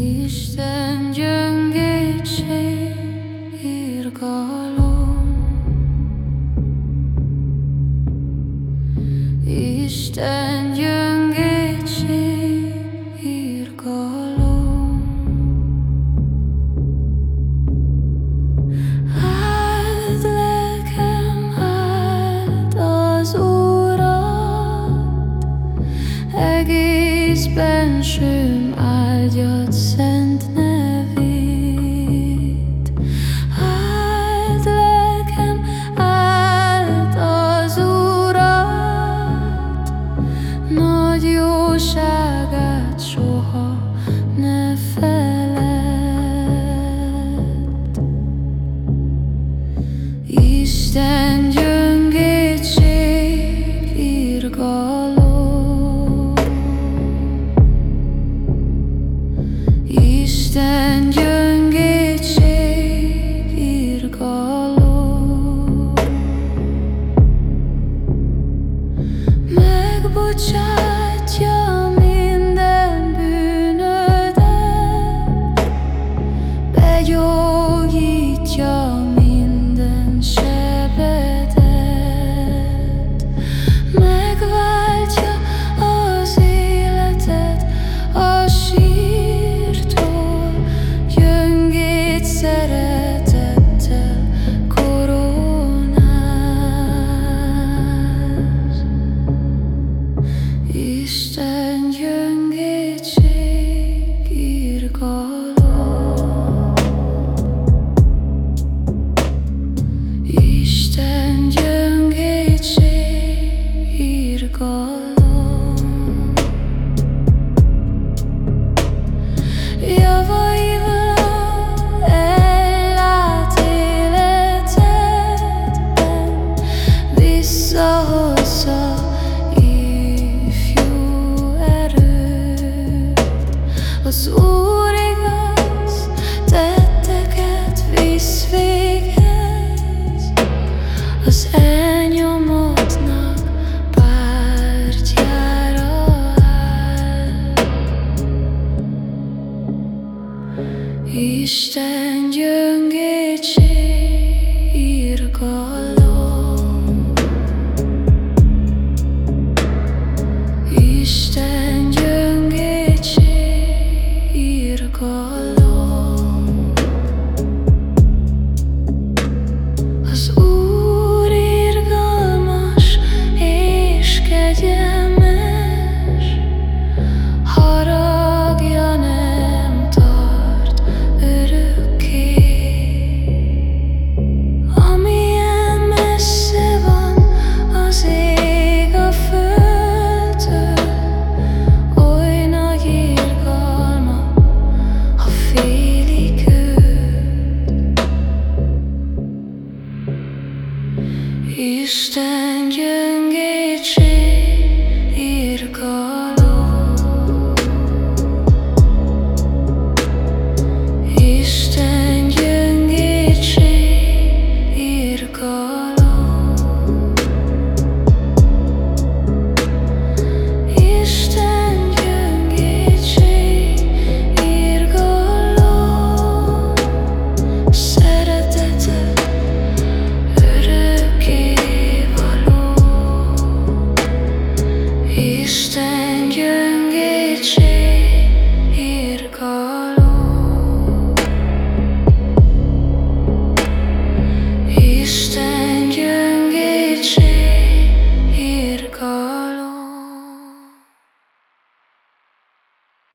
Isten gyöngétség, irgalom. Isten gyöngétség, irgalom. Áld lelkem, áld az Urat Egész bensőm áld áldjad szent nevét. Áld az Urat, nagy jóság. child. God. Isten gyöngétség írgat.